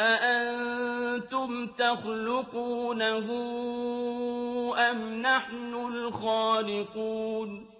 أَأَنتُمْ تَخْلُقُونَهُ أَمْ نَحْنُ الْخَالِقُونَ